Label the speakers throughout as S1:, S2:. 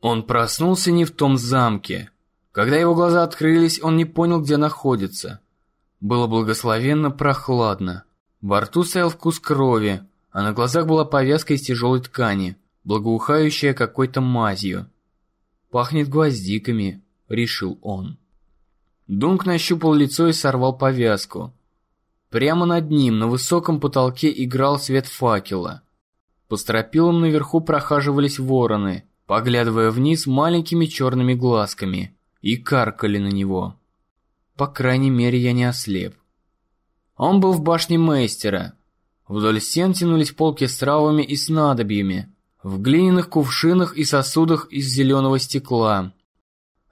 S1: Он проснулся не в том замке. Когда его глаза открылись, он не понял, где находится. Было благословенно прохладно. Во рту стоял вкус крови, а на глазах была повязка из тяжелой ткани, благоухающая какой-то мазью. «Пахнет гвоздиками», — решил он. Дунк нащупал лицо и сорвал повязку. Прямо над ним, на высоком потолке, играл свет факела. По стропилам наверху прохаживались вороны, поглядывая вниз маленькими черными глазками, и каркали на него. По крайней мере, я не ослеп. Он был в башне мейстера. Вдоль стен тянулись полки с травами и снадобьями, в глиняных кувшинах и сосудах из зеленого стекла.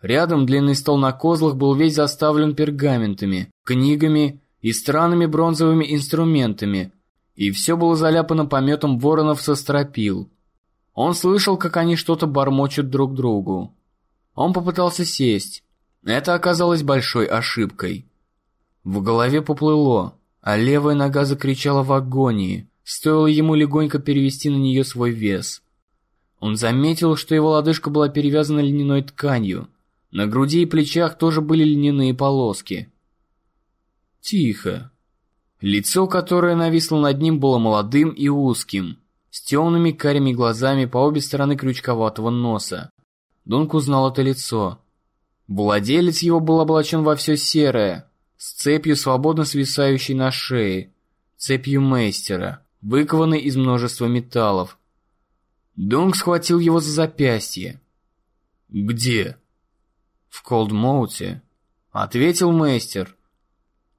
S1: Рядом длинный стол на козлах был весь заставлен пергаментами, книгами и странными бронзовыми инструментами, и все было заляпано пометом воронов со стропил. Он слышал, как они что-то бормочут друг другу. Он попытался сесть. Это оказалось большой ошибкой. В голове поплыло, а левая нога закричала в агонии, стоило ему легонько перевести на нее свой вес. Он заметил, что его лодыжка была перевязана льняной тканью. На груди и плечах тоже были льняные полоски. Тихо. Лицо, которое нависло над ним, было молодым и узким, с темными карими глазами по обе стороны крючковатого носа. Дунк узнал это лицо. Владелец его был облачен во все серое, с цепью, свободно свисающей на шее, цепью мейстера, выкованной из множества металлов. Дунк схватил его за запястье. «Где?» «В Колдмоуте», — ответил мейстер.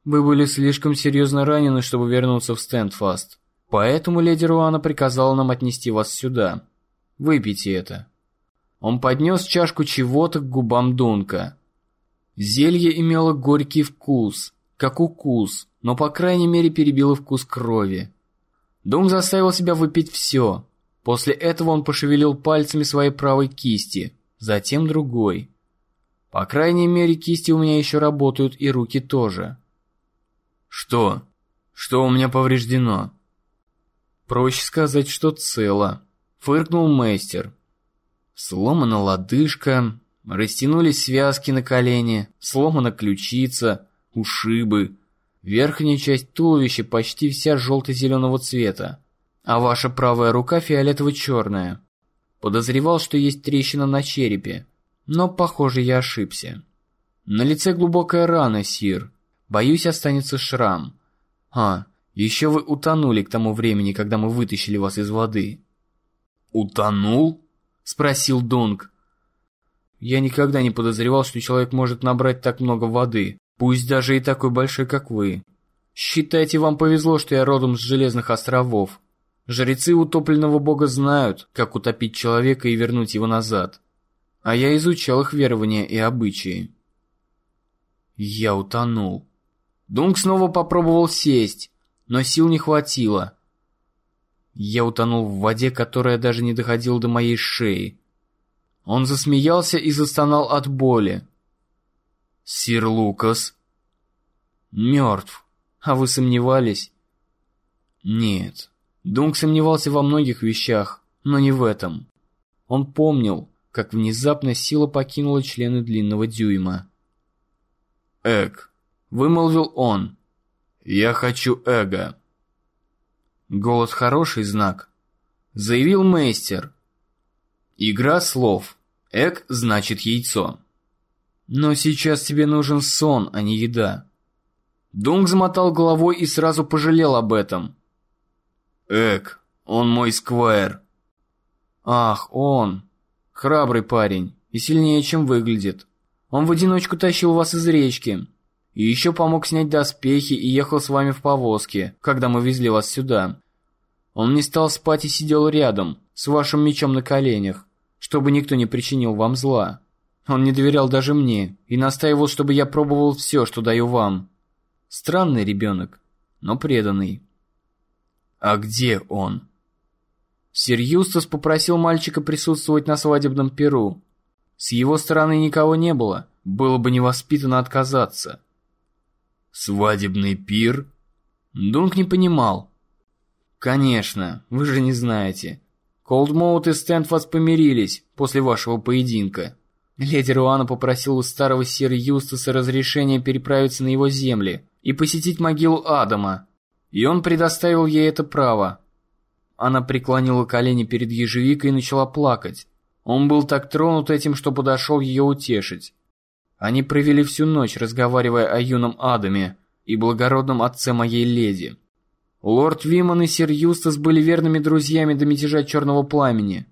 S1: Вы были слишком серьезно ранены, чтобы вернуться в Стендфаст. Поэтому леди Руана приказала нам отнести вас сюда. Выпейте это». Он поднес чашку чего-то к губам Дунка. Зелье имело горький вкус, как укус, но по крайней мере перебило вкус крови. Дунк заставил себя выпить все. После этого он пошевелил пальцами своей правой кисти, затем другой. По крайней мере кисти у меня еще работают и руки тоже. Что? Что у меня повреждено? Проще сказать, что цело. Фыркнул мастер. Сломана лодыжка, растянулись связки на колене, сломана ключица, ушибы. Верхняя часть туловища почти вся желто-зеленого цвета, а ваша правая рука фиолетово-черная. Подозревал, что есть трещина на черепе, но, похоже, я ошибся. На лице глубокая рана, Сир. Боюсь, останется шрам. А, еще вы утонули к тому времени, когда мы вытащили вас из воды. Утонул? Спросил Дунк. Я никогда не подозревал, что человек может набрать так много воды, пусть даже и такой большой, как вы. Считайте, вам повезло, что я родом с Железных островов. Жрецы утопленного бога знают, как утопить человека и вернуть его назад. А я изучал их верования и обычаи. Я утонул. Дунк снова попробовал сесть, но сил не хватило. Я утонул в воде, которая даже не доходила до моей шеи. Он засмеялся и застонал от боли. «Сир Лукас?» «Мертв. А вы сомневались?» «Нет. Дунк сомневался во многих вещах, но не в этом. Он помнил, как внезапно сила покинула члены длинного дюйма. «Эк, Вымолвил он. «Я хочу эго». Голос хороший знак. Заявил мейстер. Игра слов. Эк значит яйцо. Но сейчас тебе нужен сон, а не еда. Дунг замотал головой и сразу пожалел об этом. Эк, он мой сквайр. Ах, он. Храбрый парень и сильнее, чем выглядит. Он в одиночку тащил вас из речки. И еще помог снять доспехи и ехал с вами в повозке, когда мы везли вас сюда. Он не стал спать и сидел рядом, с вашим мечом на коленях, чтобы никто не причинил вам зла. Он не доверял даже мне и настаивал, чтобы я пробовал все, что даю вам. Странный ребенок, но преданный. А где он? Сир Юстас попросил мальчика присутствовать на свадебном перу. С его стороны никого не было, было бы невоспитанно отказаться. Свадебный пир? Дунк не понимал. Конечно, вы же не знаете. Колдмоут и Стэнфас помирились после вашего поединка. Леди Руана попросила у старого сира Юстаса разрешения переправиться на его земли и посетить могилу Адама, и он предоставил ей это право. Она преклонила колени перед ежевикой и начала плакать. Он был так тронут этим, что подошел ее утешить. Они провели всю ночь, разговаривая о юном Адаме и благородном отце моей леди. Лорд Виман и сир Юстас были верными друзьями до мятежа Черного Пламени.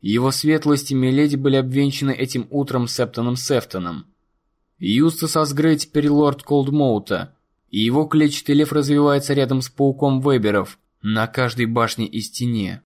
S1: Его светлость и Миледи были обвенчаны этим утром Септоном Сефтоном. Юстас Асгрей теперь лорд Колдмоута, и его клетчатый лев развивается рядом с пауком Веберов на каждой башне и стене.